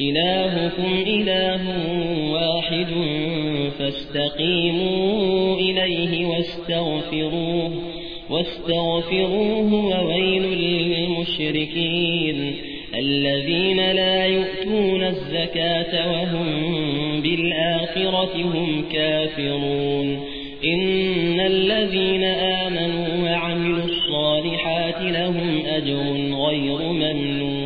إلهكم إله واحد فاستقيموا إليه واستغفروه واستغفروه وويل للمشركين الذين لا يؤتون الزكاة وهم بالآخرة هم كافرون إن الذين آمنوا وعملوا الصالحات لهم أجر غير ممنون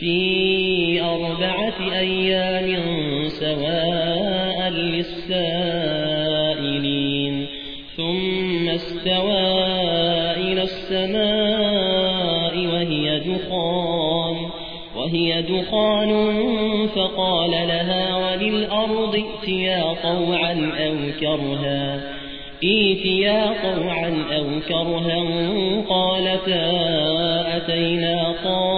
في أربعة أيام سواء للسائلين ثم استوى إلى السماء وهي دخان وهي دخان فقال لها وللأرض ائتيا طوعا أو كرها ائتيا طوعا أو كرها قالتا أتينا طائعين